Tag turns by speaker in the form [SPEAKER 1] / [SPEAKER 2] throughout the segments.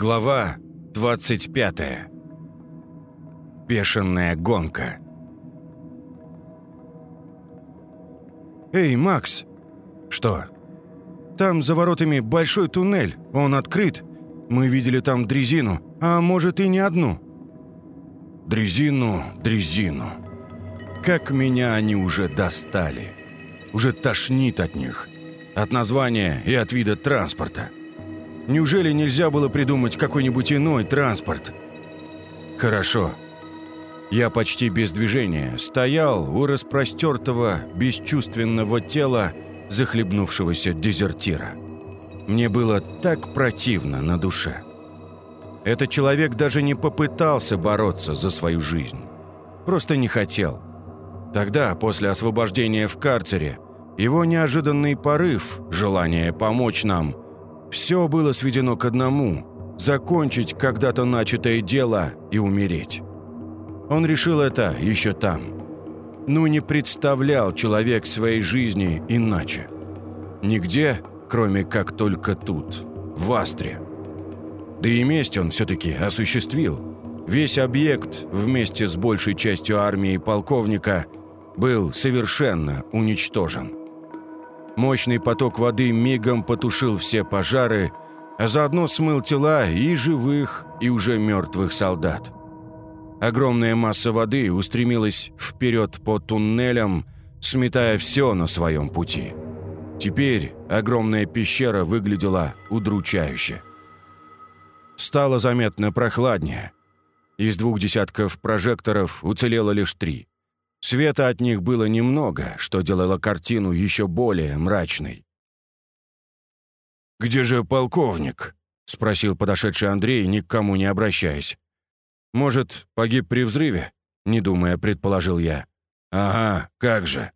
[SPEAKER 1] Глава 25. Бешеная гонка. «Эй, Макс!» «Что?» «Там за воротами большой туннель, он открыт. Мы видели там дрезину, а может и не одну». «Дрезину, дрезину. Как меня они уже достали. Уже тошнит от них. От названия и от вида транспорта». Неужели нельзя было придумать какой-нибудь иной транспорт? Хорошо. Я почти без движения стоял у распростертого, бесчувственного тела захлебнувшегося дезертира. Мне было так противно на душе. Этот человек даже не попытался бороться за свою жизнь. Просто не хотел. Тогда, после освобождения в карцере, его неожиданный порыв, желание помочь нам – все было сведено к одному – закончить когда-то начатое дело и умереть. Он решил это еще там. Ну не представлял человек своей жизни иначе. Нигде, кроме как только тут, в Астре. Да и месть он все-таки осуществил. Весь объект вместе с большей частью армии полковника был совершенно уничтожен. Мощный поток воды мигом потушил все пожары, а заодно смыл тела и живых, и уже мертвых солдат. Огромная масса воды устремилась вперед по туннелям, сметая все на своем пути. Теперь огромная пещера выглядела удручающе. Стало заметно прохладнее. Из двух десятков прожекторов уцелело лишь три. Света от них было немного, что делало картину еще более мрачной. «Где же полковник?» — спросил подошедший Андрей, ни к кому не обращаясь. «Может, погиб при взрыве?» — не думая, предположил я. «Ага, как же!»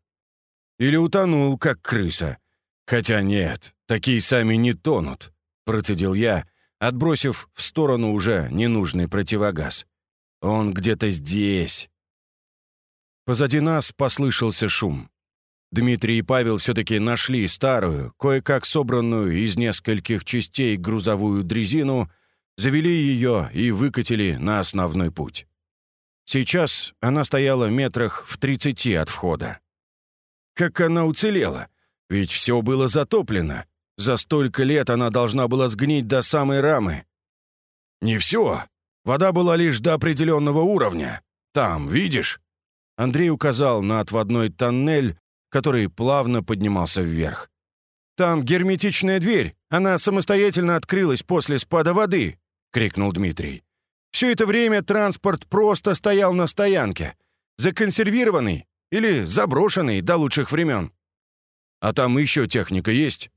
[SPEAKER 1] «Или утонул, как крыса. Хотя нет, такие сами не тонут», — процедил я, отбросив в сторону уже ненужный противогаз. «Он где-то здесь, Позади нас послышался шум. Дмитрий и Павел все-таки нашли старую, кое-как собранную из нескольких частей грузовую дрезину, завели ее и выкатили на основной путь. Сейчас она стояла метрах в тридцати от входа. Как она уцелела? Ведь все было затоплено. За столько лет она должна была сгнить до самой рамы. Не все. Вода была лишь до определенного уровня. Там, видишь? Андрей указал на отводной тоннель, который плавно поднимался вверх. «Там герметичная дверь. Она самостоятельно открылась после спада воды», — крикнул Дмитрий. «Все это время транспорт просто стоял на стоянке. Законсервированный или заброшенный до лучших времен. А там еще техника есть?»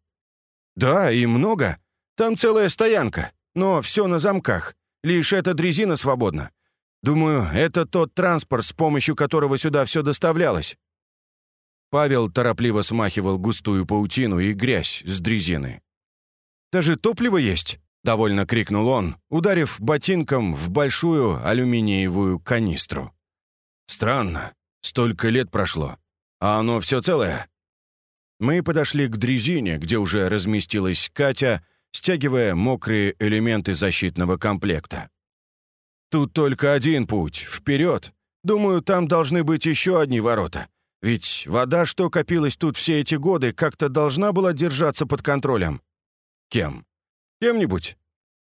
[SPEAKER 1] «Да, и много. Там целая стоянка, но все на замках. Лишь эта дрезина свободна. Думаю, это тот транспорт, с помощью которого сюда все доставлялось». Павел торопливо смахивал густую паутину и грязь с дрезины. «Даже топливо есть!» — довольно крикнул он, ударив ботинком в большую алюминиевую канистру. «Странно. Столько лет прошло. А оно все целое?» Мы подошли к дрезине, где уже разместилась Катя, стягивая мокрые элементы защитного комплекта. Тут только один путь — вперед. Думаю, там должны быть еще одни ворота. Ведь вода, что копилась тут все эти годы, как-то должна была держаться под контролем. Кем? Кем-нибудь?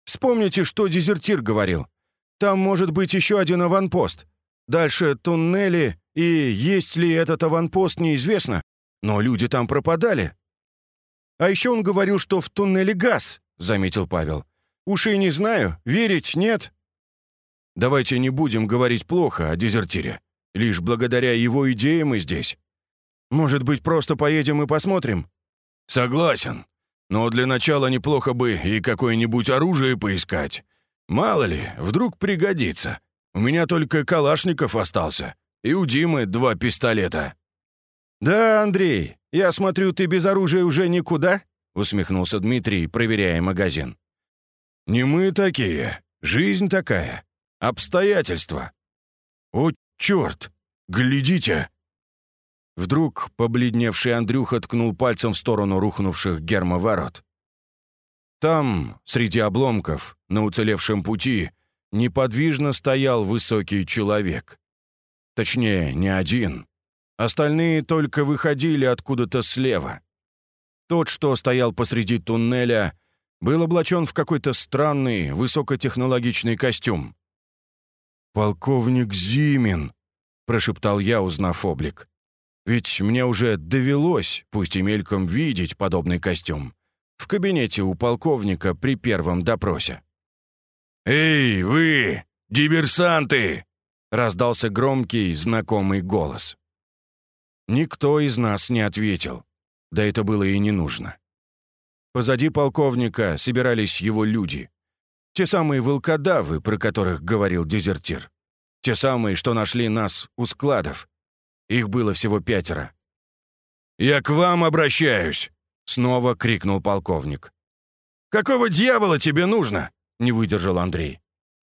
[SPEAKER 1] Вспомните, что дезертир говорил. Там может быть еще один аванпост. Дальше туннели, и есть ли этот аванпост, неизвестно. Но люди там пропадали. А еще он говорил, что в туннеле газ, заметил Павел. Уж и не знаю, верить нет. Давайте не будем говорить плохо о дезертире. Лишь благодаря его идее мы здесь. Может быть, просто поедем и посмотрим?» «Согласен. Но для начала неплохо бы и какое-нибудь оружие поискать. Мало ли, вдруг пригодится. У меня только Калашников остался. И у Димы два пистолета». «Да, Андрей, я смотрю, ты без оружия уже никуда?» усмехнулся Дмитрий, проверяя магазин. «Не мы такие. Жизнь такая. Обстоятельства. О, черт! Глядите!» Вдруг побледневший Андрюха ткнул пальцем в сторону рухнувших гермоворот. Там, среди обломков, на уцелевшем пути, неподвижно стоял высокий человек. Точнее, не один. Остальные только выходили откуда-то слева. Тот, что стоял посреди туннеля, был облачен в какой-то странный, высокотехнологичный костюм. «Полковник Зимин», — прошептал я, узнав облик. «Ведь мне уже довелось, пусть и мельком, видеть подобный костюм в кабинете у полковника при первом допросе. «Эй, вы, диверсанты!» — раздался громкий, знакомый голос. Никто из нас не ответил. Да это было и не нужно. Позади полковника собирались его люди. Те самые волкодавы, про которых говорил дезертир. Те самые, что нашли нас у складов. Их было всего пятеро. «Я к вам обращаюсь!» — снова крикнул полковник. «Какого дьявола тебе нужно?» — не выдержал Андрей.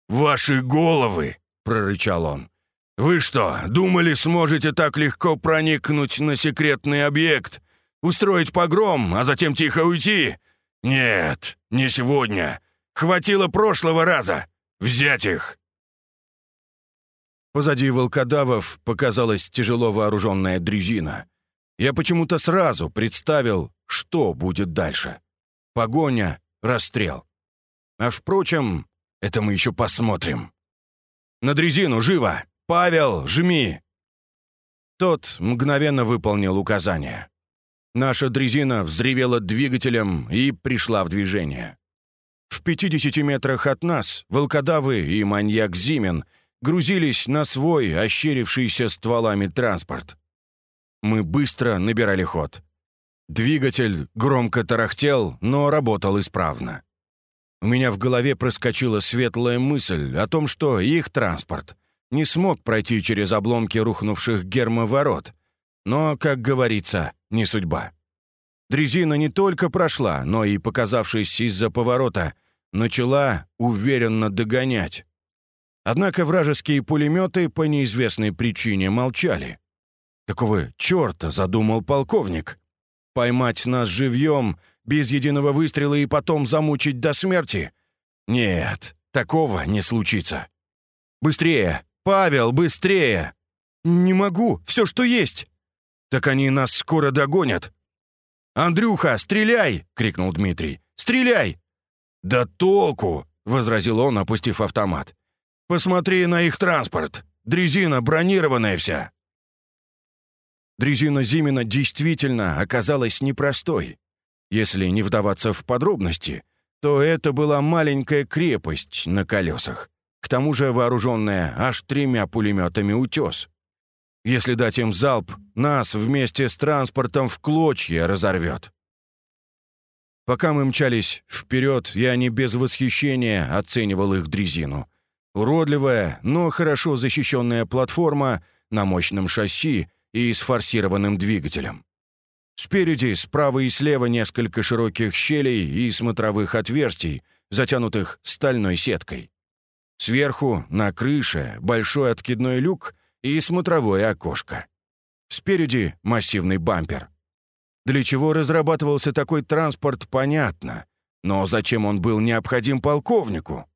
[SPEAKER 1] «Ваши головы!» — прорычал он. «Вы что, думали, сможете так легко проникнуть на секретный объект, устроить погром, а затем тихо уйти? Нет, не сегодня. Хватило прошлого раза. Взять их!» Позади волкодавов показалась тяжело вооруженная дрезина. Я почему-то сразу представил, что будет дальше. Погоня, расстрел. А впрочем, это мы еще посмотрим. На дрезину, живо! Павел, жми!» Тот мгновенно выполнил указание. Наша дрезина взревела двигателем и пришла в движение. В 50 метрах от нас волкодавы и маньяк Зимин грузились на свой ощерившийся стволами транспорт. Мы быстро набирали ход. Двигатель громко тарахтел, но работал исправно. У меня в голове проскочила светлая мысль о том, что их транспорт не смог пройти через обломки рухнувших гермоворот. Но, как говорится, не судьба. Дрезина не только прошла, но и, показавшись из-за поворота, начала уверенно догонять. Однако вражеские пулеметы по неизвестной причине молчали. Какого черта задумал полковник? Поймать нас живьем, без единого выстрела и потом замучить до смерти? Нет, такого не случится. Быстрее! «Павел, быстрее!» «Не могу, все, что есть!» «Так они нас скоро догонят!» «Андрюха, стреляй!» — крикнул Дмитрий. «Стреляй!» «Да толку!» — возразил он, опустив автомат. «Посмотри на их транспорт! Дрезина бронированная вся!» Дрезина Зимина действительно оказалась непростой. Если не вдаваться в подробности, то это была маленькая крепость на колесах к тому же вооруженная аж тремя пулеметами «Утес». Если дать им залп, нас вместе с транспортом в клочья разорвет. Пока мы мчались вперед, я не без восхищения оценивал их дрезину. Уродливая, но хорошо защищенная платформа на мощном шасси и с форсированным двигателем. Спереди, справа и слева несколько широких щелей и смотровых отверстий, затянутых стальной сеткой. Сверху, на крыше, большой откидной люк и смотровое окошко. Спереди массивный бампер. Для чего разрабатывался такой транспорт, понятно. Но зачем он был необходим полковнику?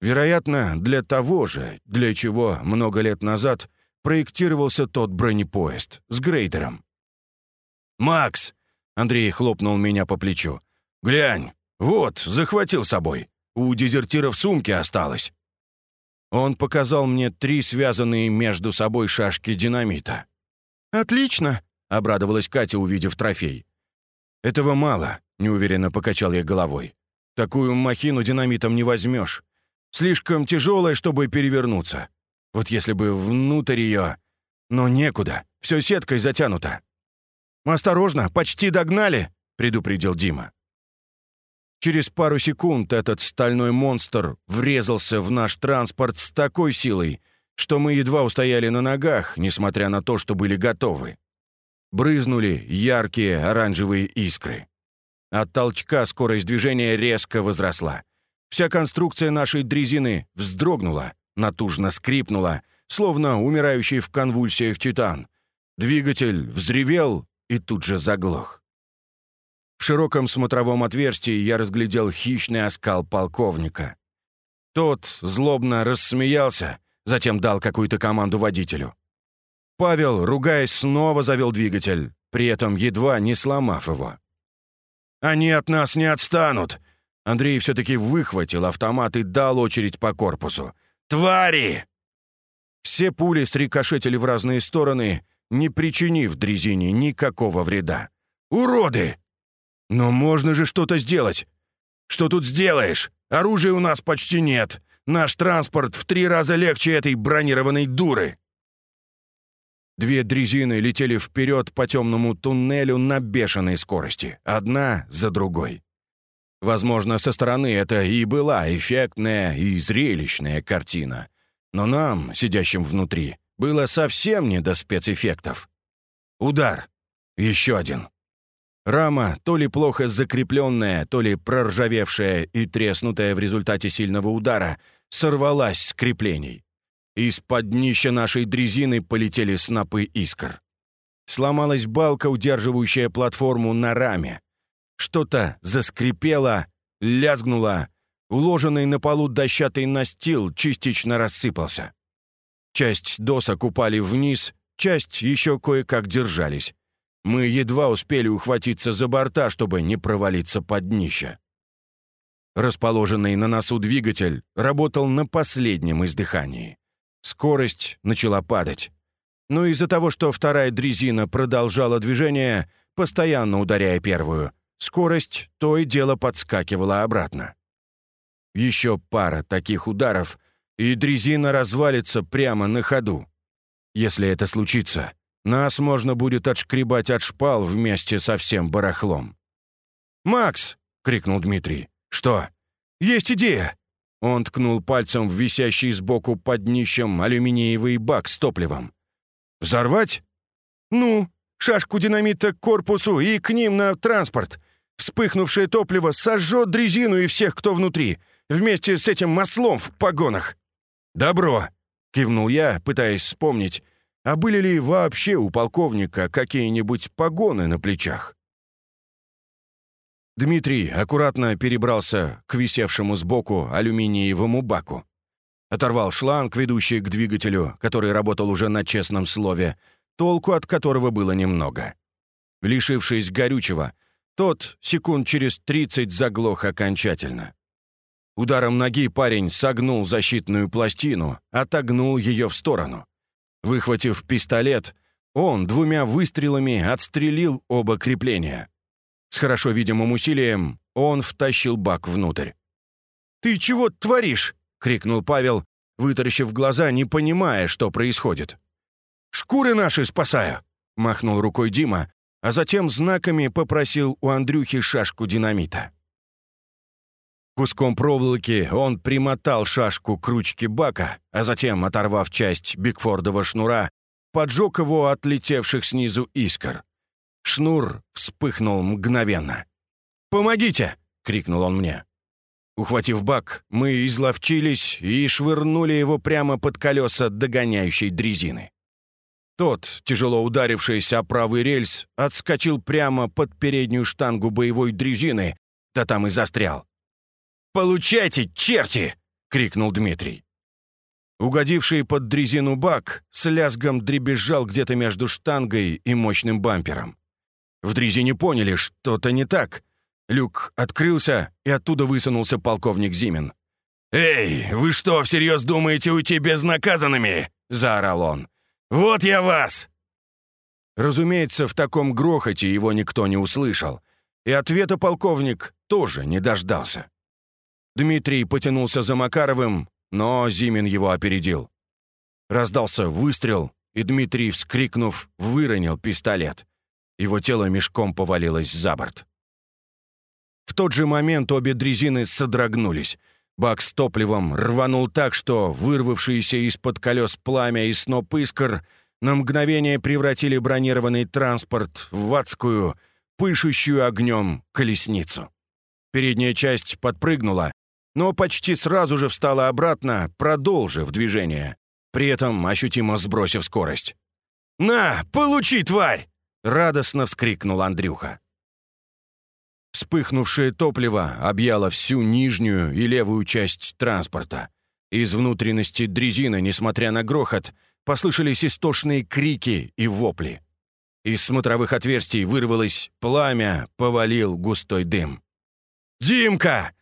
[SPEAKER 1] Вероятно, для того же, для чего много лет назад проектировался тот бронепоезд с грейдером. «Макс!» — Андрей хлопнул меня по плечу. «Глянь, вот, захватил с собой. У дезертиров сумки осталось». Он показал мне три связанные между собой шашки динамита. «Отлично!» — обрадовалась Катя, увидев трофей. «Этого мало», — неуверенно покачал я головой. «Такую махину динамитом не возьмешь. Слишком тяжелая, чтобы перевернуться. Вот если бы внутрь ее... Но некуда, все сеткой затянуто». «Осторожно, почти догнали!» — предупредил Дима. Через пару секунд этот стальной монстр врезался в наш транспорт с такой силой, что мы едва устояли на ногах, несмотря на то, что были готовы. Брызнули яркие оранжевые искры. От толчка скорость движения резко возросла. Вся конструкция нашей дрезины вздрогнула, натужно скрипнула, словно умирающий в конвульсиях титан. Двигатель взревел и тут же заглох. В широком смотровом отверстии я разглядел хищный оскал полковника. Тот злобно рассмеялся, затем дал какую-то команду водителю. Павел, ругаясь, снова завел двигатель, при этом едва не сломав его. «Они от нас не отстанут!» Андрей все-таки выхватил автомат и дал очередь по корпусу. «Твари!» Все пули срикошетили в разные стороны, не причинив дрезине никакого вреда. «Уроды!» «Но можно же что-то сделать!» «Что тут сделаешь? Оружия у нас почти нет. Наш транспорт в три раза легче этой бронированной дуры!» Две дрезины летели вперед по темному туннелю на бешеной скорости, одна за другой. Возможно, со стороны это и была эффектная и зрелищная картина. Но нам, сидящим внутри, было совсем не до спецэффектов. Удар. Еще один. Рама, то ли плохо закрепленная, то ли проржавевшая и треснутая в результате сильного удара, сорвалась с креплений. Из-под днища нашей дрезины полетели снопы искр. Сломалась балка, удерживающая платформу на раме. Что-то заскрипело, лязгнуло. Уложенный на полу дощатый настил частично рассыпался. Часть досок упали вниз, часть еще кое-как держались. Мы едва успели ухватиться за борта, чтобы не провалиться под днище. Расположенный на носу двигатель работал на последнем издыхании. Скорость начала падать. Но из-за того, что вторая дрезина продолжала движение, постоянно ударяя первую, скорость то и дело подскакивала обратно. Еще пара таких ударов, и дрезина развалится прямо на ходу. Если это случится, нас можно будет отшкребать от шпал вместе со всем барахлом. «Макс!» — крикнул Дмитрий. «Что?» «Есть идея!» Он ткнул пальцем в висящий сбоку под днищем алюминиевый бак с топливом. «Взорвать?» «Ну, шашку динамита к корпусу и к ним на транспорт. Вспыхнувшее топливо сожжет дрезину и всех, кто внутри, вместе с этим маслом в погонах». «Добро!» — кивнул я, пытаясь вспомнить, а были ли вообще у полковника какие-нибудь погоны на плечах. Дмитрий аккуратно перебрался к висевшему сбоку алюминиевому баку. Оторвал шланг, ведущий к двигателю, который работал уже на честном слове, толку от которого было немного. Лишившись горючего, тот секунд через тридцать заглох окончательно. Ударом ноги парень согнул защитную пластину, отогнул ее в сторону. Выхватив пистолет, он двумя выстрелами отстрелил оба крепления. С хорошо видимым усилием он втащил бак внутрь. «Ты чего творишь?» — крикнул Павел, вытаращив глаза, не понимая, что происходит. «Шкуры наши спасаю!» — махнул рукой Дима, а затем знаками попросил у Андрюхи шашку динамита. Куском проволоки он примотал шашку к ручке бака, а затем, оторвав часть бигфордова шнура, поджег его от летевших снизу искр. Шнур вспыхнул мгновенно. «Помогите!» — крикнул он мне. Ухватив бак, мы изловчились и швырнули его прямо под колеса догоняющей дрезины. Тот, тяжело ударившийся о правый рельс, отскочил прямо под переднюю штангу боевой дрезины, да там и застрял. «Получайте, черти!» — крикнул Дмитрий. Угодивший под дрезину бак с лязгом дребезжал где-то между штангой и мощным бампером. В дрезине поняли, что-то не так. Люк открылся, и оттуда высунулся полковник Зимин. «Эй, вы что, всерьез думаете уйти безнаказанными?» — заорал он. «Вот я вас!» Разумеется, в таком грохоте его никто не услышал, и ответа полковник тоже не дождался. Дмитрий потянулся за Макаровым, но Зимин его опередил. Раздался выстрел, и Дмитрий, вскрикнув, выронил пистолет. Его тело мешком повалилось за борт. В тот же момент обе дрезины содрогнулись. Бак с топливом рванул так, что вырвавшиеся из-под колес пламя и сноп искр на мгновение превратили бронированный транспорт в адскую, пышущую огнем колесницу. Передняя часть подпрыгнула, но почти сразу же встала обратно, продолжив движение, при этом ощутимо сбросив скорость. «На, получи, тварь!» — радостно вскрикнул Андрюха. Вспыхнувшее топливо объяло всю нижнюю и левую часть транспорта. Из внутренности дрезины, несмотря на грохот, послышались истошные крики и вопли. Из смотровых отверстий вырвалось пламя, повалил густой дым. «Димка!»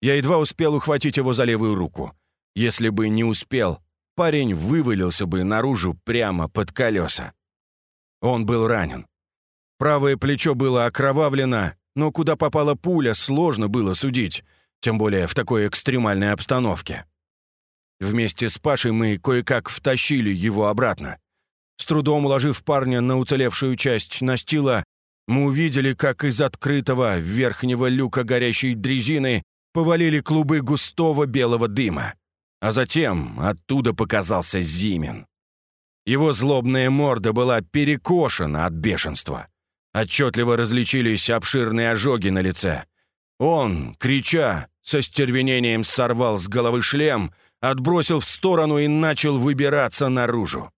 [SPEAKER 1] Я едва успел ухватить его за левую руку. Если бы не успел, парень вывалился бы наружу прямо под колеса. Он был ранен. Правое плечо было окровавлено, но куда попала пуля, сложно было судить, тем более в такой экстремальной обстановке. Вместе с Пашей мы кое-как втащили его обратно. С трудом уложив парня на уцелевшую часть настила, мы увидели, как из открытого верхнего люка горящей дрезины повалили клубы густого белого дыма. А затем оттуда показался Зимин. Его злобная морда была перекошена от бешенства. Отчетливо различились обширные ожоги на лице. Он, крича, со стервенением сорвал с головы шлем, отбросил в сторону и начал выбираться наружу.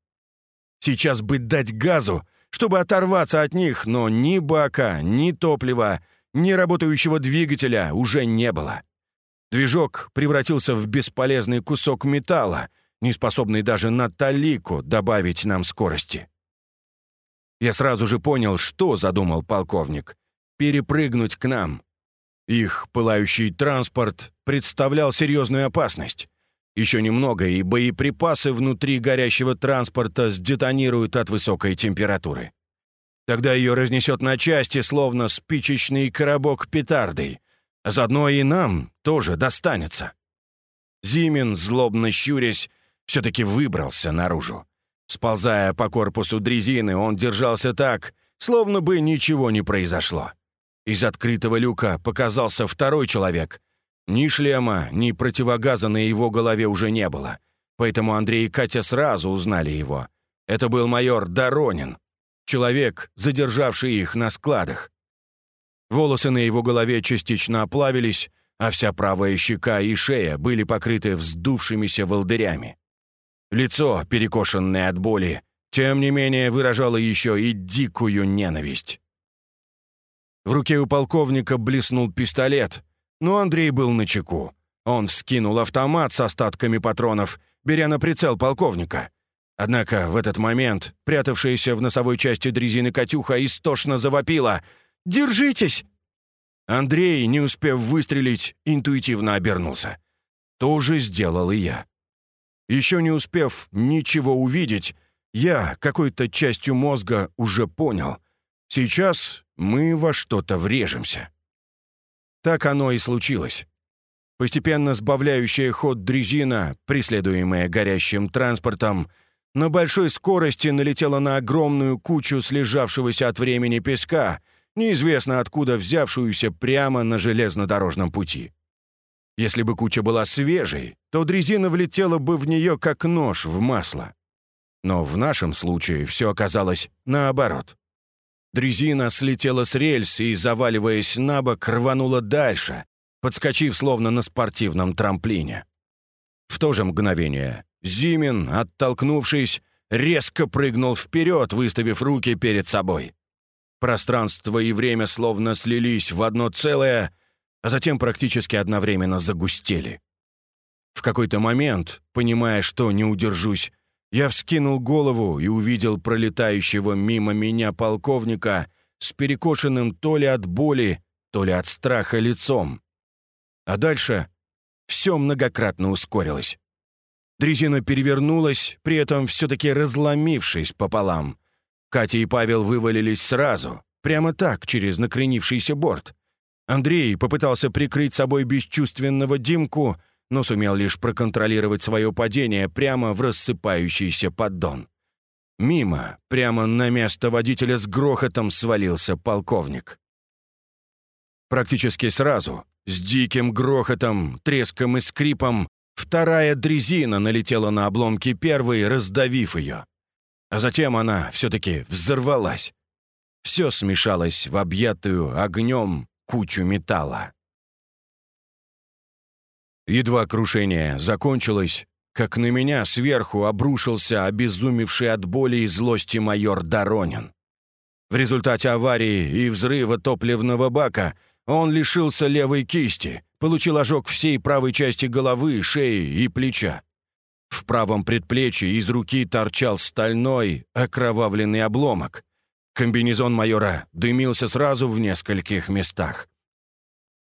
[SPEAKER 1] Сейчас бы дать газу, чтобы оторваться от них, но ни бака, ни топлива, ни работающего двигателя уже не было. Движок превратился в бесполезный кусок металла, не способный даже на талику добавить нам скорости. Я сразу же понял, что задумал полковник. Перепрыгнуть к нам. Их пылающий транспорт представлял серьезную опасность. Еще немного, и боеприпасы внутри горящего транспорта сдетонируют от высокой температуры. Тогда ее разнесет на части, словно спичечный коробок петардой. Заодно и нам тоже достанется. Зимин, злобно щурясь, все-таки выбрался наружу. Сползая по корпусу дрезины, он держался так, словно бы ничего не произошло. Из открытого люка показался второй человек. Ни шлема, ни противогаза на его голове уже не было. Поэтому Андрей и Катя сразу узнали его. Это был майор Доронин, человек, задержавший их на складах. Волосы на его голове частично оплавились, а вся правая щека и шея были покрыты вздувшимися волдырями. Лицо, перекошенное от боли, тем не менее выражало еще и дикую ненависть. В руке у полковника блеснул пистолет, но Андрей был на чеку. Он вскинул автомат с остатками патронов, беря на прицел полковника. Однако в этот момент прятавшаяся в носовой части дрезины Катюха истошно завопила «Держитесь!». Андрей, не успев выстрелить, интуитивно обернулся. То же сделал и я. Еще не успев ничего увидеть, я какой-то частью мозга уже понял. Сейчас мы во что-то врежемся. Так оно и случилось. Постепенно сбавляющая ход дрезина, преследуемая горящим транспортом, на большой скорости налетела на огромную кучу слежавшегося от времени песка, неизвестно откуда взявшуюся прямо на железнодорожном пути. Если бы куча была свежей, то дрезина влетела бы в нее как нож в масло. Но в нашем случае все оказалось наоборот. Дрезина слетела с рельс и, заваливаясь на бок, рванула дальше, подскочив словно на спортивном трамплине. В то же мгновение Зимин, оттолкнувшись, резко прыгнул вперед, выставив руки перед собой. Пространство и время словно слились в одно целое, а затем практически одновременно загустели. В какой-то момент, понимая, что не удержусь, я вскинул голову и увидел пролетающего мимо меня полковника с перекошенным то ли от боли, то ли от страха лицом. А дальше все многократно ускорилось. Дрезина перевернулась, при этом все-таки разломившись пополам. Катя и Павел вывалились сразу, прямо так, через накренившийся борт. Андрей попытался прикрыть собой бесчувственного Димку, но сумел лишь проконтролировать свое падение прямо в рассыпающийся поддон. Мимо, прямо на место водителя с грохотом свалился полковник. Практически сразу, с диким грохотом, треском и скрипом, вторая дрезина налетела на обломки первой, раздавив ее. А затем она все-таки взорвалась. Все смешалось в объятую огнем, кучу металла. Едва крушение закончилось, как на меня сверху обрушился обезумевший от боли и злости майор Доронин. В результате аварии и взрыва топливного бака Он лишился левой кисти, получил ожог всей правой части головы, шеи и плеча. В правом предплечье из руки торчал стальной, окровавленный обломок. Комбинезон майора дымился сразу в нескольких местах.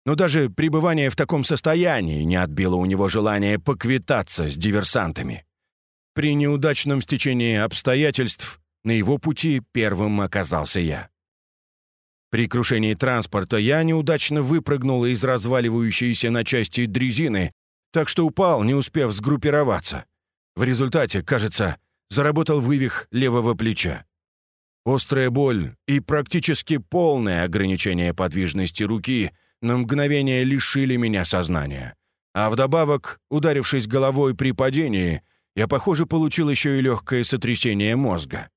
[SPEAKER 1] Но даже пребывание в таком состоянии не отбило у него желание поквитаться с диверсантами. При неудачном стечении обстоятельств на его пути первым оказался я. При крушении транспорта я неудачно выпрыгнул из разваливающейся на части дрезины, так что упал, не успев сгруппироваться. В результате, кажется, заработал вывих левого плеча. Острая боль и практически полное ограничение подвижности руки на мгновение лишили меня сознания. А вдобавок, ударившись головой при падении, я, похоже, получил еще и легкое сотрясение мозга.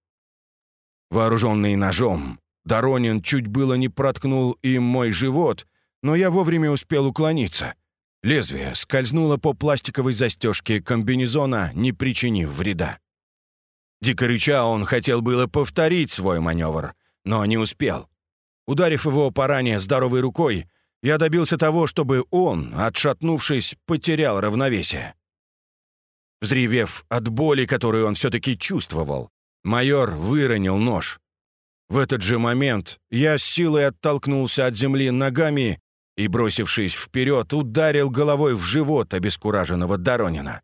[SPEAKER 1] Вооруженный ножом, Доронин чуть было не проткнул им мой живот, но я вовремя успел уклониться. Лезвие скользнуло по пластиковой застежке комбинезона, не причинив вреда. Дико рыча, он хотел было повторить свой маневр, но не успел. Ударив его по ране здоровой рукой, я добился того, чтобы он, отшатнувшись, потерял равновесие. Взревев от боли, которую он все-таки чувствовал, майор выронил нож. В этот же момент я с силой оттолкнулся от земли ногами и, бросившись вперед, ударил головой в живот обескураженного Доронина.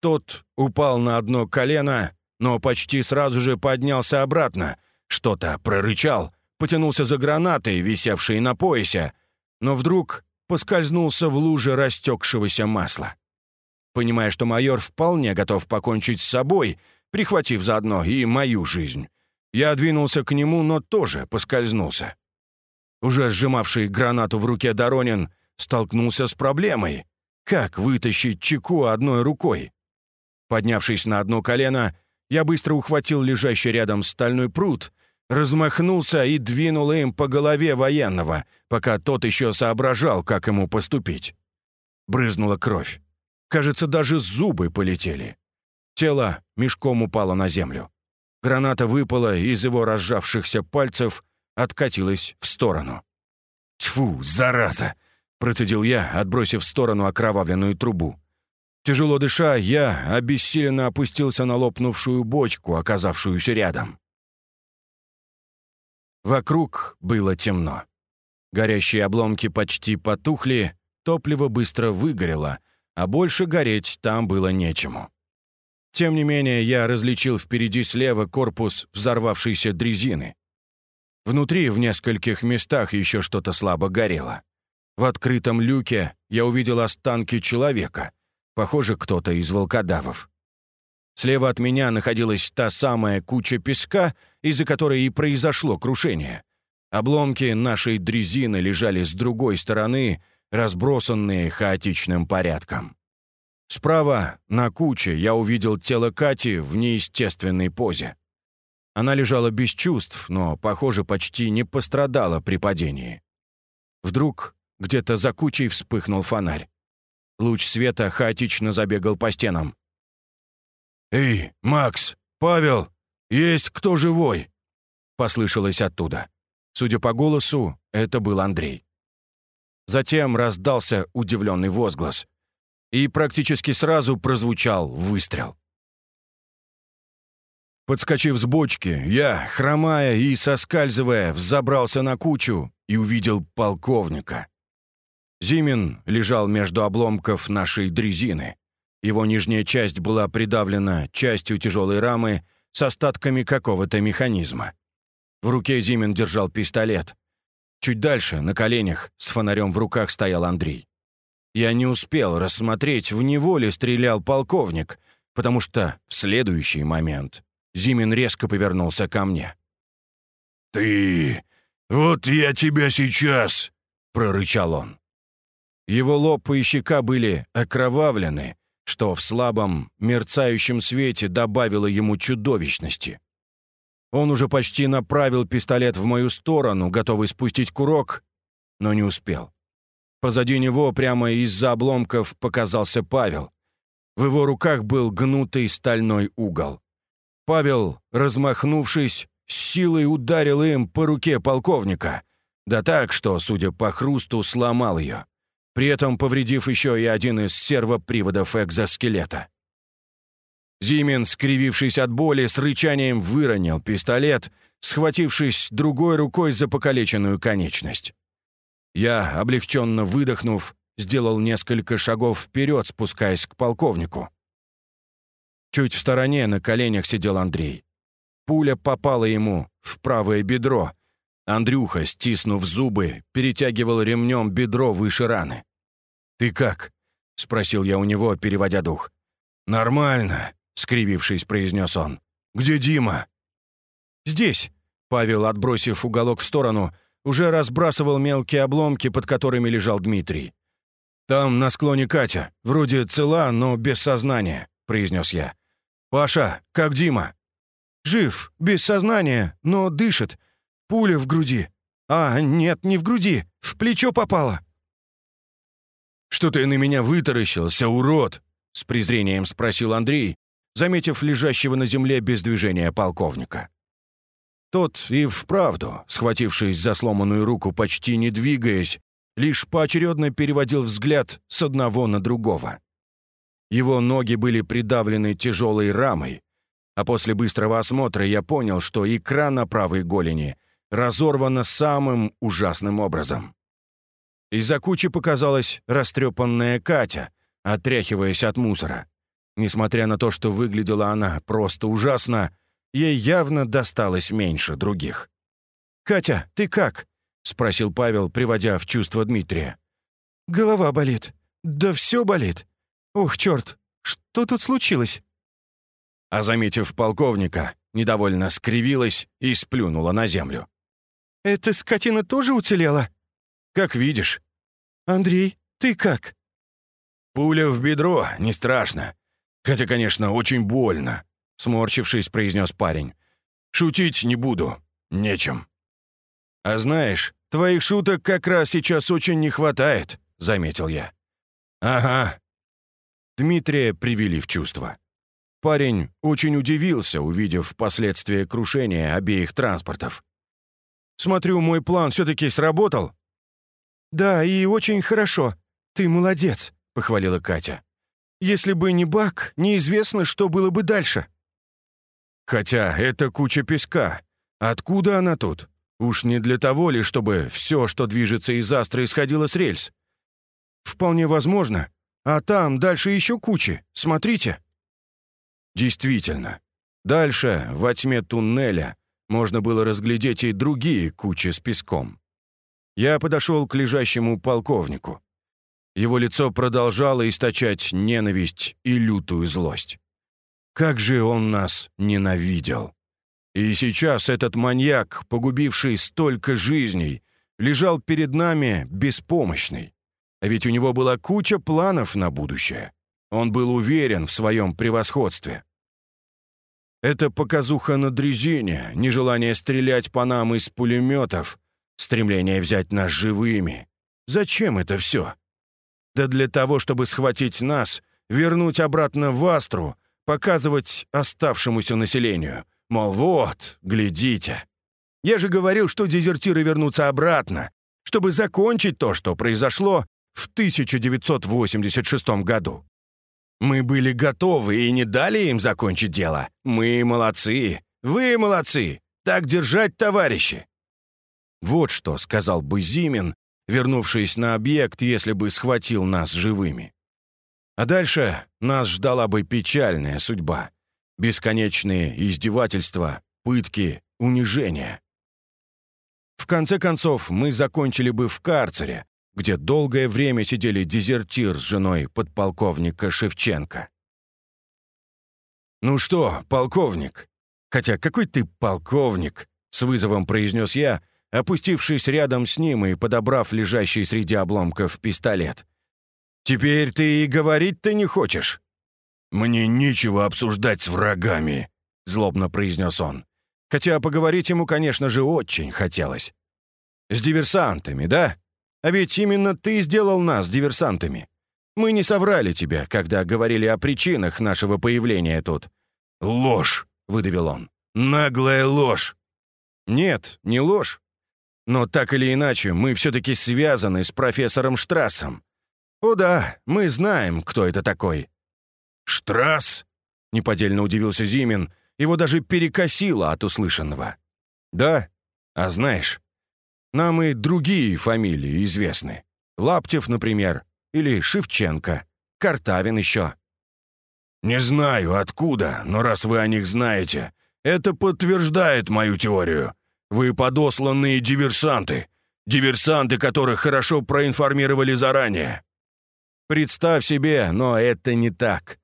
[SPEAKER 1] Тот упал на одно колено, но почти сразу же поднялся обратно, что-то прорычал, потянулся за гранатой, висевшей на поясе, но вдруг поскользнулся в луже растекшегося масла. Понимая, что майор вполне готов покончить с собой, прихватив заодно и мою жизнь, я двинулся к нему, но тоже поскользнулся. Уже сжимавший гранату в руке Доронин столкнулся с проблемой. Как вытащить чеку одной рукой? Поднявшись на одно колено, я быстро ухватил лежащий рядом стальной пруд, размахнулся и двинул им по голове военного, пока тот еще соображал, как ему поступить. Брызнула кровь. Кажется, даже зубы полетели. Тело мешком упало на землю. Граната выпала из его разжавшихся пальцев, откатилась в сторону. «Тьфу, зараза!» — процедил я, отбросив в сторону окровавленную трубу. Тяжело дыша, я обессиленно опустился на лопнувшую бочку, оказавшуюся рядом. Вокруг было темно. Горящие обломки почти потухли, топливо быстро выгорело, а больше гореть там было нечему. Тем не менее, я различил впереди слева корпус взорвавшейся дрезины. Внутри в нескольких местах еще что-то слабо горело. В открытом люке я увидел останки человека. Похоже, кто-то из волкодавов. Слева от меня находилась та самая куча песка, из-за которой и произошло крушение. Обломки нашей дрезины лежали с другой стороны, разбросанные хаотичным порядком. Справа, на куче, я увидел тело Кати в неестественной позе. Она лежала без чувств, но, похоже, почти не пострадала при падении. Вдруг где-то за кучей вспыхнул фонарь. Луч света хаотично забегал по стенам. «Эй, Макс! Павел! Есть кто живой?» Послышалось оттуда. Судя по голосу, это был Андрей. Затем раздался удивленный возглас и практически сразу прозвучал выстрел. Подскочив с бочки, я, хромая и соскальзывая, взобрался на кучу и увидел полковника. Зимин лежал между обломков нашей дрезины. Его нижняя часть была придавлена частью тяжелой рамы с остатками какого-то механизма. В руке Зимин держал пистолет. Чуть дальше, на коленях, с фонарем в руках стоял Андрей. Я не успел рассмотреть, в него ли стрелял полковник, потому что в следующий момент Зимин резко повернулся ко мне.
[SPEAKER 2] «Ты... вот я тебя сейчас...» — прорычал он.
[SPEAKER 1] Его лоб и щека были окровавлены, что в слабом, мерцающем свете добавило ему чудовищности. Он уже почти направил пистолет в мою сторону, готовый спустить курок, но не успел. Позади него, прямо из-за обломков, показался Павел. В его руках был гнутый стальной угол. Павел, размахнувшись, с силой ударил им по руке полковника. Да так, что, судя по хрусту, сломал ее, при этом повредив еще и один из сервоприводов экзоскелета. Зимин, скривившись от боли, с рычанием выронил пистолет, схватившись другой рукой за покалеченную конечность. Я, облегченно выдохнув, сделал несколько шагов вперед, спускаясь к полковнику. Чуть в стороне на коленях сидел Андрей. Пуля попала ему в правое бедро. Андрюха, стиснув зубы, перетягивал ремнем бедро выше раны. «Ты как?» — спросил я у него, переводя дух. «Нормально», — скривившись, произнес он. «Где Дима?» «Здесь», — Павел, отбросив уголок в сторону, уже разбрасывал мелкие обломки, под которыми лежал Дмитрий. «Там, на склоне Катя. Вроде цела, но без сознания», — произнес я. «Паша, как Дима?» «Жив, без сознания, но дышит. Пуля в груди. А, нет, не в груди, в плечо попала». «Что ты на меня вытаращился, урод?» — с презрением спросил Андрей, заметив лежащего на земле без движения полковника. Тот и вправду, схватившись за сломанную руку, почти не двигаясь, лишь поочередно переводил взгляд с одного на другого. Его ноги были придавлены тяжелой рамой, а после быстрого осмотра я понял, что икра на правой голени разорвана самым ужасным образом. Из-за кучи показалась растрепанная Катя, отряхиваясь от мусора. Несмотря на то, что выглядела она просто ужасно, ей явно досталось меньше других.
[SPEAKER 2] «Катя, ты как?» — спросил Павел, приводя в чувство Дмитрия. «Голова болит. Да все болит. Ух, черт, что тут случилось?»
[SPEAKER 1] А заметив полковника, недовольно скривилась и сплюнула на землю.
[SPEAKER 2] «Эта скотина тоже уцелела?»
[SPEAKER 1] «Как видишь».
[SPEAKER 2] «Андрей, ты как?»
[SPEAKER 1] «Пуля в бедро, не страшно. Хотя, конечно, очень больно», — сморчившись, произнес парень. «Шутить не буду. Нечем». «А знаешь, твоих шуток как раз сейчас очень не хватает», — заметил я. «Ага». Дмитрия привели в чувство. Парень очень удивился, увидев последствия крушения обеих транспортов. «Смотрю, мой план все-таки сработал?»
[SPEAKER 2] «Да, и очень хорошо. Ты молодец», — похвалила Катя. «Если бы не бак, неизвестно, что было бы дальше».
[SPEAKER 1] «Хотя это куча песка. Откуда она тут?» Уж не для того ли, чтобы все, что движется из астры, исходило с рельс?
[SPEAKER 2] Вполне возможно. А там дальше еще кучи. Смотрите.
[SPEAKER 1] Действительно. Дальше, во тьме туннеля, можно было разглядеть и другие кучи с песком. Я подошел к лежащему полковнику. Его лицо продолжало источать ненависть и лютую злость. Как же он нас ненавидел! И сейчас этот маньяк, погубивший столько жизней, лежал перед нами беспомощный. А ведь у него была куча планов на будущее. Он был уверен в своем превосходстве. Это показуха на дрезине, нежелание стрелять по нам из пулеметов, стремление взять нас живыми. Зачем это все? Да для того, чтобы схватить нас, вернуть обратно в Астру, показывать оставшемуся населению — Мол, вот, глядите. Я же говорил, что дезертиры вернутся обратно, чтобы закончить то, что произошло в 1986 году. Мы были готовы и не дали им закончить дело. Мы молодцы. Вы молодцы. Так держать, товарищи. Вот что сказал бы Зимин, вернувшись на объект, если бы схватил нас живыми. А дальше нас ждала бы печальная судьба. Бесконечные издевательства, пытки, унижения. В конце концов, мы закончили бы в карцере, где долгое время сидели дезертир с женой подполковника Шевченко. «Ну что, полковник? Хотя какой ты полковник?» — с вызовом произнес я, опустившись рядом с ним и подобрав лежащий среди обломков пистолет. «Теперь ты и говорить-то не хочешь?»
[SPEAKER 2] «Мне нечего обсуждать с врагами», — злобно произнес он.
[SPEAKER 1] Хотя поговорить ему, конечно же, очень хотелось. «С диверсантами, да? А ведь именно ты сделал нас диверсантами. Мы не соврали тебя, когда говорили о причинах нашего появления тут».
[SPEAKER 2] «Ложь!» — выдавил он. «Наглая ложь!»
[SPEAKER 1] «Нет, не ложь. Но так или иначе, мы все-таки связаны с профессором Штрассом. О да, мы знаем, кто это такой».
[SPEAKER 2] «Штрасс?» — неподдельно удивился Зимин. Его даже перекосило от услышанного.
[SPEAKER 1] «Да? А знаешь, нам и другие фамилии известны. Лаптев, например, или Шевченко, Картавин еще».
[SPEAKER 2] «Не знаю, откуда, но раз вы о них знаете, это подтверждает мою теорию. Вы подосланные диверсанты. Диверсанты, которых хорошо проинформировали заранее».
[SPEAKER 1] «Представь себе, но это не так.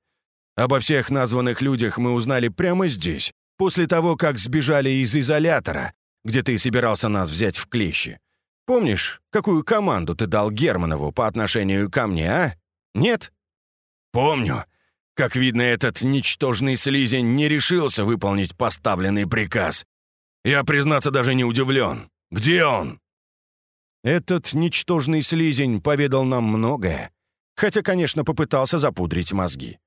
[SPEAKER 1] Обо всех названных людях мы узнали прямо здесь, после того, как сбежали из изолятора, где ты собирался нас взять в клещи. Помнишь, какую команду ты дал Германову по отношению ко мне, а? Нет?
[SPEAKER 2] Помню. Как видно, этот ничтожный слизень не решился выполнить поставленный приказ. Я, признаться, даже не удивлен. Где он?
[SPEAKER 1] Этот ничтожный слизень поведал нам многое, хотя, конечно, попытался запудрить мозги.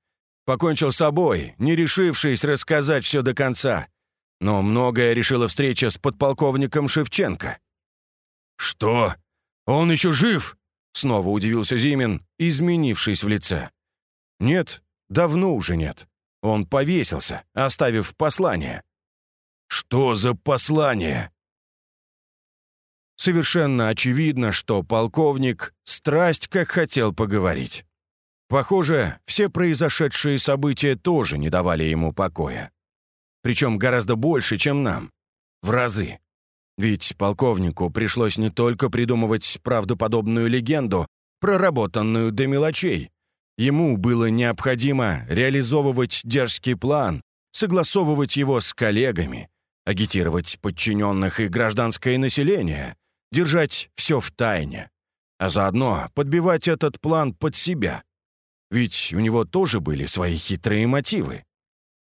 [SPEAKER 1] Покончил с собой, не решившись рассказать все до конца. Но многое решила встреча с подполковником Шевченко.
[SPEAKER 2] «Что? Он еще жив?»
[SPEAKER 1] — снова удивился Зимин, изменившись в лице. «Нет, давно уже нет. Он повесился, оставив послание».
[SPEAKER 2] «Что за послание?»
[SPEAKER 1] Совершенно очевидно, что полковник страсть как хотел поговорить. Похоже, все произошедшие события тоже не давали ему покоя. Причем гораздо больше, чем нам. В разы. Ведь полковнику пришлось не только придумывать правдоподобную легенду, проработанную до мелочей. Ему было необходимо реализовывать дерзкий план, согласовывать его с коллегами, агитировать подчиненных и гражданское население, держать все в тайне, а заодно подбивать этот план под себя. Ведь у него тоже были свои хитрые мотивы.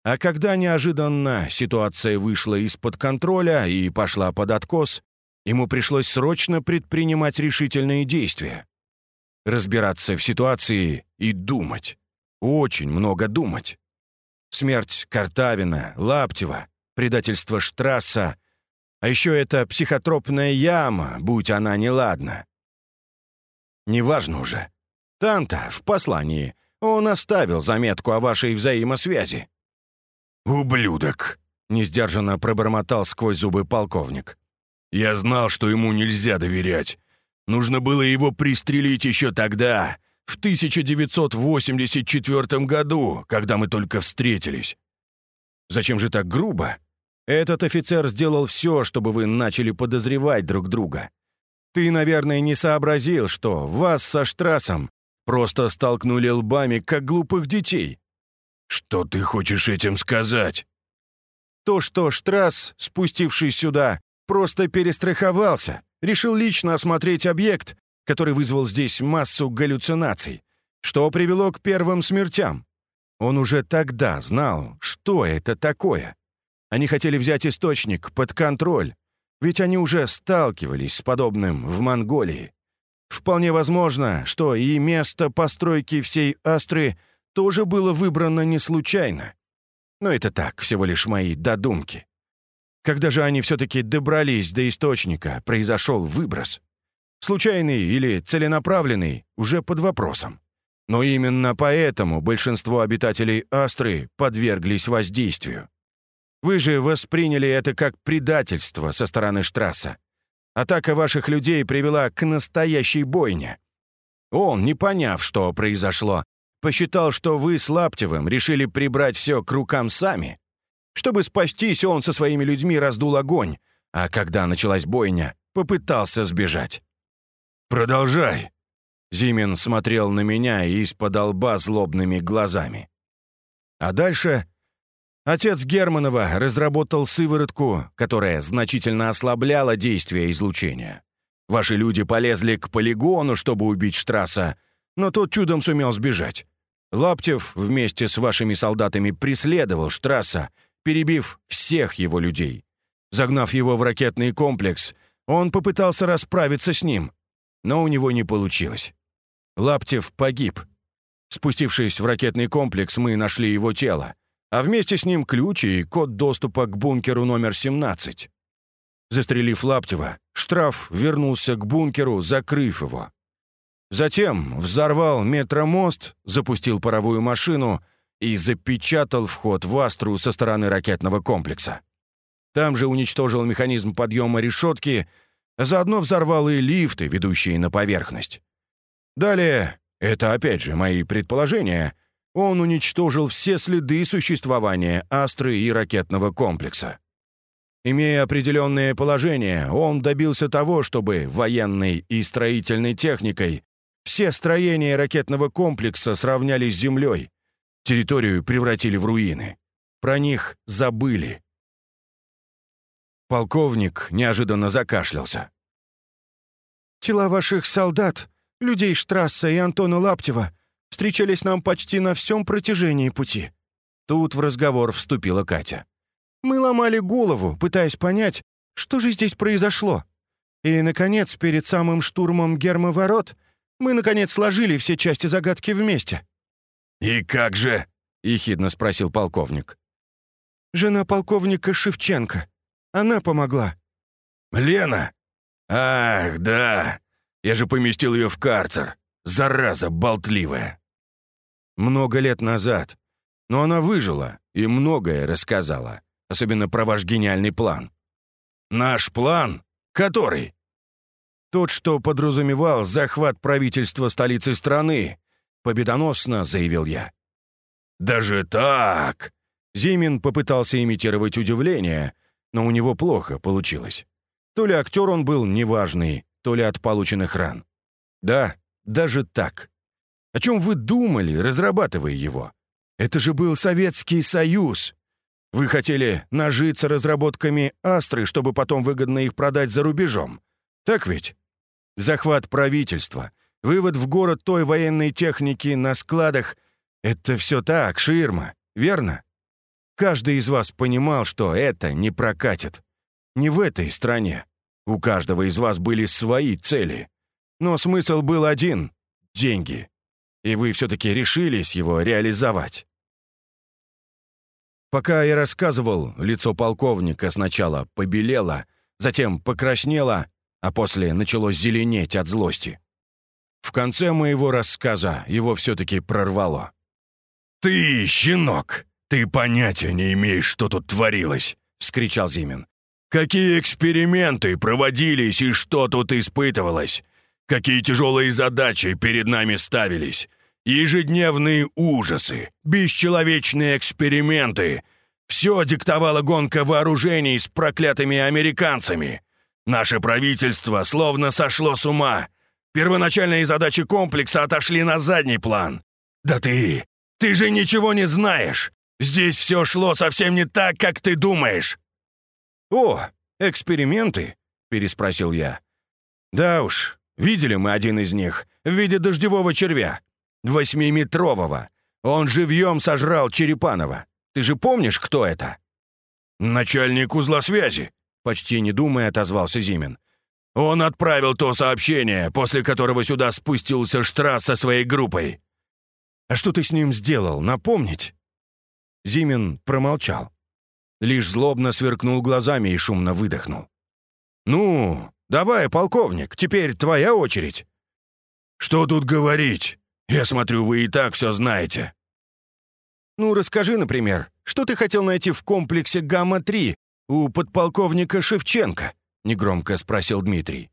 [SPEAKER 1] А когда неожиданно ситуация вышла из-под контроля и пошла под откос, ему пришлось срочно предпринимать решительные действия. Разбираться в ситуации и думать. Очень много думать. Смерть Картавина, Лаптева, предательство Штрасса, а еще эта психотропная яма, будь она неладна. Неважно уже. Там-то, в послании, он оставил заметку о вашей взаимосвязи.
[SPEAKER 2] «Ублюдок!» — несдержанно пробормотал сквозь зубы полковник. «Я знал, что ему нельзя доверять. Нужно было его пристрелить еще тогда, в 1984 году, когда мы только встретились».
[SPEAKER 1] «Зачем же так грубо? Этот офицер сделал все, чтобы вы начали подозревать друг друга. Ты, наверное, не сообразил, что вас со Штрассом просто столкнули лбами, как глупых детей.
[SPEAKER 2] «Что ты хочешь этим сказать?»
[SPEAKER 1] «То, что Штрасс, спустившись сюда, просто перестраховался, решил лично осмотреть объект, который вызвал здесь массу галлюцинаций, что привело к первым смертям. Он уже тогда знал, что это такое. Они хотели взять источник под контроль, ведь они уже сталкивались с подобным в Монголии. Вполне возможно, что и место постройки всей Астры — тоже было выбрано не случайно. Но это так, всего лишь мои додумки. Когда же они все-таки добрались до источника, произошел выброс. Случайный или целенаправленный, уже под вопросом. Но именно поэтому большинство обитателей Астры подверглись воздействию. Вы же восприняли это как предательство со стороны Штрасса. Атака ваших людей привела к настоящей бойне. Он, не поняв, что произошло, Посчитал, что вы с Лаптевым решили прибрать все к рукам сами. Чтобы спастись, он со своими людьми раздул огонь, а когда началась бойня, попытался сбежать.
[SPEAKER 2] «Продолжай!»
[SPEAKER 1] Зимин смотрел на меня из-под лба злобными глазами. А дальше отец Германова разработал сыворотку, которая значительно ослабляла действие излучения. Ваши люди полезли к полигону, чтобы убить Штрасса, но тот чудом сумел сбежать. Лаптев вместе с вашими солдатами преследовал Штрасса, перебив всех его людей. Загнав его в ракетный комплекс, он попытался расправиться с ним, но у него не получилось. Лаптев погиб. Спустившись в ракетный комплекс, мы нашли его тело, а вместе с ним ключ и код доступа к бункеру номер 17. Застрелив Лаптева, Штраф вернулся к бункеру, закрыв его. Затем взорвал метромост, запустил паровую машину и запечатал вход в Астру со стороны ракетного комплекса. Там же уничтожил механизм подъема решетки, заодно взорвал и лифты, ведущие на поверхность. Далее, это опять же мои предположения, он уничтожил все следы существования Астры и ракетного комплекса. Имея определенное положение, он добился того, чтобы военной и строительной техникой все строения ракетного комплекса сравнялись с землей, территорию превратили в руины. Про них забыли. Полковник неожиданно закашлялся. «Тела ваших солдат, людей Штрасса и Антона Лаптева, встречались нам почти на всем протяжении пути». Тут в разговор вступила Катя. «Мы ломали голову, пытаясь понять, что же здесь произошло. И, наконец, перед самым штурмом гермоворот мы, наконец, сложили все части загадки вместе».
[SPEAKER 2] «И как же?» — ехидно спросил полковник.
[SPEAKER 1] «Жена полковника Шевченко. Она помогла».
[SPEAKER 2] «Лена? Ах, да. Я же поместил ее в карцер. Зараза болтливая».
[SPEAKER 1] Много лет назад. Но она выжила и многое рассказала. Особенно про ваш гениальный план.
[SPEAKER 2] «Наш план? Который?»
[SPEAKER 1] «Тот, что подразумевал захват правительства столицы страны», — победоносно заявил я.
[SPEAKER 2] «Даже так?»
[SPEAKER 1] Зимин попытался имитировать удивление, но у него плохо получилось. То ли актер он был неважный, то ли от полученных ран. Да, даже так. О чем вы думали, разрабатывая его? Это же был Советский Союз. Вы хотели нажиться разработками «Астры», чтобы потом выгодно их продать за рубежом. Так ведь? Захват правительства, вывод в город той военной техники на складах — это все так, ширма, верно? Каждый из вас понимал, что это не прокатит. Не в этой стране. У каждого из вас были свои цели. Но смысл был один — деньги. И вы все-таки решились его реализовать. Пока я рассказывал, лицо полковника сначала побелело, затем покраснело, а после начало зеленеть от злости. В конце моего рассказа его все-таки прорвало.
[SPEAKER 2] «Ты, щенок, ты понятия не имеешь, что тут творилось!» — вскричал Зимин. «Какие эксперименты проводились и что тут испытывалось? Какие тяжелые задачи перед нами ставились? Ежедневные ужасы, бесчеловечные эксперименты. Все диктовала гонка вооружений с проклятыми американцами. Наше правительство словно сошло с ума. Первоначальные задачи комплекса отошли на задний план. Да ты, ты же ничего не знаешь. Здесь все шло совсем не так, как ты думаешь».
[SPEAKER 1] «О, эксперименты?» — переспросил я. «Да уж, Видели мы один из них в виде дождевого червя. Восьмиметрового. Он живьем сожрал Черепанова. Ты же помнишь, кто это?»
[SPEAKER 2] «Начальник узла связи», — почти не думая отозвался Зимин. «Он отправил то сообщение, после которого сюда спустился Штрасс со своей группой».
[SPEAKER 1] «А что ты с ним сделал, напомнить?» Зимин промолчал. Лишь злобно сверкнул глазами и шумно выдохнул. «Ну, «Давай, полковник, теперь твоя очередь».
[SPEAKER 2] «Что тут говорить? Я смотрю, вы и так все знаете».
[SPEAKER 1] «Ну, расскажи, например, что ты хотел найти в комплексе «Гамма-3» у подполковника Шевченко?» — негромко спросил Дмитрий.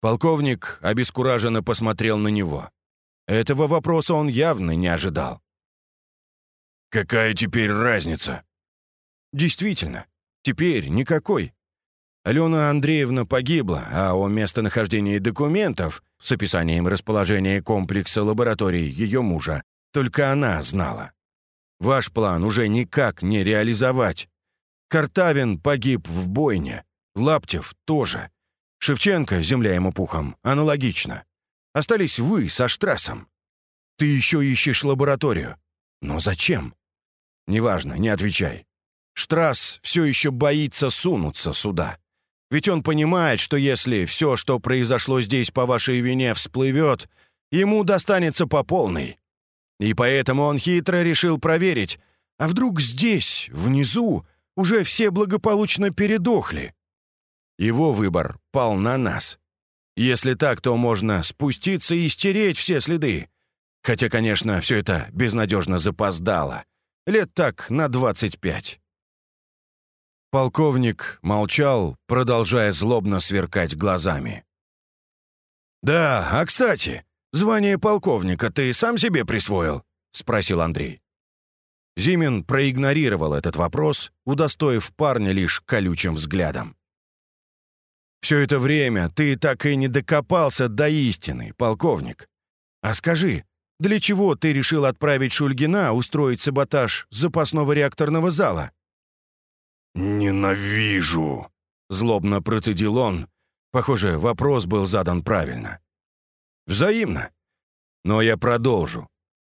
[SPEAKER 1] Полковник обескураженно посмотрел на него. Этого вопроса он явно не ожидал.
[SPEAKER 2] «Какая теперь разница?»
[SPEAKER 1] «Действительно, теперь никакой. Алена Андреевна погибла, а о местонахождении документов с описанием расположения комплекса лабораторий ее мужа только она знала. Ваш план уже никак не реализовать. Картавин погиб в бойне, Лаптев тоже. Шевченко, земля ему пухом, аналогично. Остались вы со Штрассом. Ты еще ищешь лабораторию. Но зачем? Неважно, не отвечай. Штрасс все еще боится сунуться сюда. Ведь он понимает, что если все, что произошло здесь по вашей вине, всплывет, ему достанется по полной. И поэтому он хитро решил проверить, а вдруг здесь, внизу, уже все благополучно передохли. Его выбор пал на нас. Если так, то можно спуститься и стереть все следы. Хотя, конечно, все это безнадежно запоздало. Лет так на 25. Полковник молчал, продолжая злобно сверкать глазами. «Да, а кстати, звание полковника ты сам себе присвоил?» — спросил Андрей. Зимин проигнорировал этот вопрос, удостоив парня лишь колючим взглядом. «Все это время ты так и не докопался до истины, полковник. А скажи, для чего ты решил отправить Шульгина устроить саботаж запасного реакторного зала?»
[SPEAKER 2] «Ненавижу!» — злобно процедил он.
[SPEAKER 1] Похоже, вопрос был задан правильно. «Взаимно. Но я продолжу.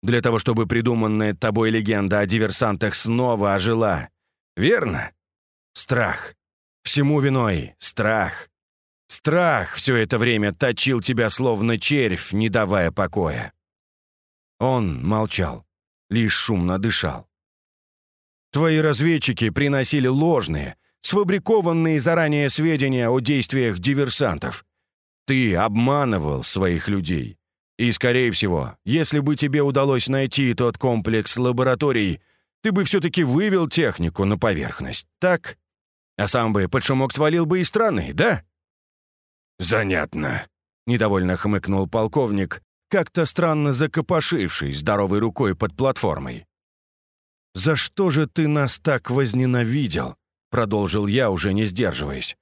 [SPEAKER 1] Для того, чтобы придуманная тобой легенда о диверсантах снова ожила. Верно? Страх. Всему виной страх. Страх все это время точил тебя словно червь, не давая покоя. Он молчал, лишь шумно дышал. Твои разведчики приносили ложные, сфабрикованные заранее сведения о действиях диверсантов. Ты обманывал своих людей. И, скорее всего, если бы тебе удалось найти тот комплекс лабораторий, ты бы все-таки вывел технику на поверхность, так? А сам бы под шумок свалил бы из страны, да?»
[SPEAKER 2] «Занятно», — недовольно хмыкнул полковник,
[SPEAKER 1] как-то странно закопошившись здоровой рукой под платформой. «За что же ты нас так возненавидел?» — продолжил я, уже не сдерживаясь.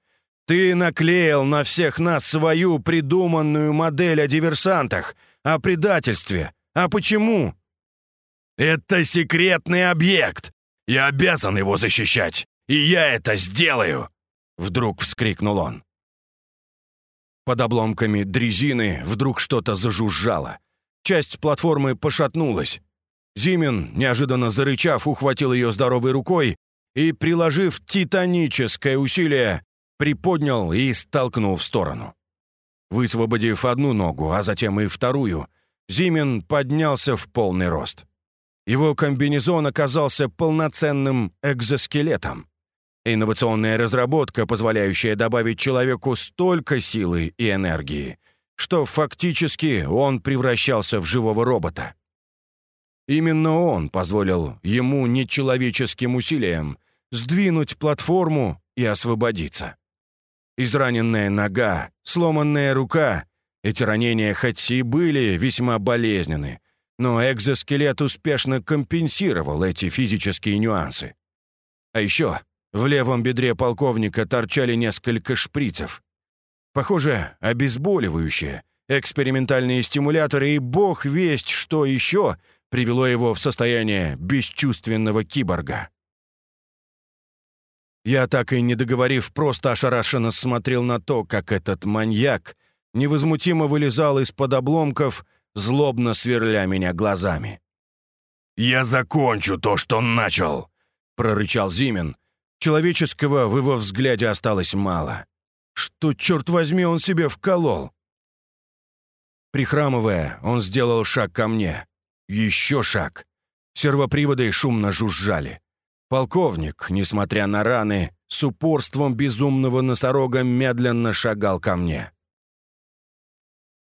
[SPEAKER 1] «Ты наклеил на всех нас свою придуманную модель о диверсантах, о предательстве. А почему?»
[SPEAKER 2] «Это секретный объект. Я обязан его защищать, и я это сделаю!» Вдруг вскрикнул он.
[SPEAKER 1] Под обломками дрезины вдруг что-то зажужжало. Часть платформы пошатнулась. Зимин, неожиданно зарычав, ухватил ее здоровой рукой и, приложив титаническое усилие, приподнял и столкнул в сторону. Высвободив одну ногу, а затем и вторую, Зимин поднялся в полный рост. Его комбинезон оказался полноценным экзоскелетом. Инновационная разработка, позволяющая добавить человеку столько силы и энергии, что фактически он превращался в живого робота. Именно он позволил ему нечеловеческим усилиям сдвинуть платформу и освободиться. Израненная нога, сломанная рука — эти ранения хоть и были весьма болезненны, но экзоскелет успешно компенсировал эти физические нюансы. А еще в левом бедре полковника торчали несколько шприцев. Похоже, обезболивающие, экспериментальные стимуляторы и бог весть, что еще привело его в состояние бесчувственного киборга. Я так и не договорив, просто ошарашенно смотрел на то, как этот маньяк невозмутимо вылезал из-под обломков, злобно сверля меня глазами.
[SPEAKER 2] «Я закончу то, что начал!» — прорычал Зимин.
[SPEAKER 1] Человеческого в его взгляде осталось мало. Что, черт возьми, он себе вколол? Прихрамывая, он сделал шаг ко мне. Еще шаг. Сервоприводы шумно жужжали. Полковник, несмотря на раны, с упорством безумного носорога медленно шагал ко мне.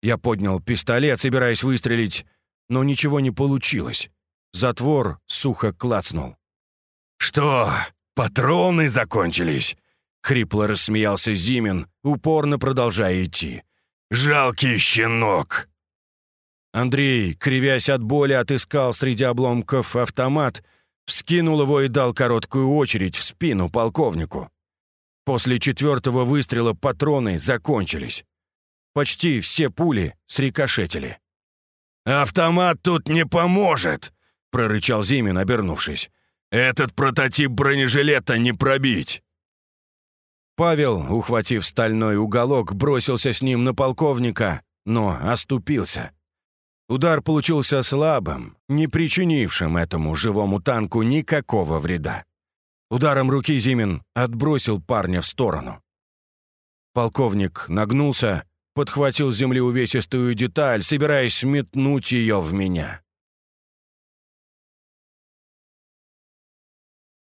[SPEAKER 1] Я поднял пистолет, собираясь выстрелить, но ничего не получилось. Затвор сухо клацнул.
[SPEAKER 2] «Что, патроны закончились?»
[SPEAKER 1] — хрипло рассмеялся Зимин, упорно продолжая идти.
[SPEAKER 2] «Жалкий щенок!»
[SPEAKER 1] Андрей, кривясь от боли, отыскал среди обломков автомат, вскинул его и дал короткую очередь в спину полковнику. После четвертого выстрела патроны закончились. Почти все пули срикошетили.
[SPEAKER 2] «Автомат тут не поможет!» — прорычал Зимин, обернувшись. «Этот прототип бронежилета не пробить!»
[SPEAKER 1] Павел, ухватив стальной уголок, бросился с ним на полковника, но оступился. Удар получился слабым, не причинившим этому живому танку никакого вреда. Ударом руки Зимин отбросил парня в сторону. Полковник нагнулся, подхватил с земли увесистую деталь, собираясь метнуть ее в меня.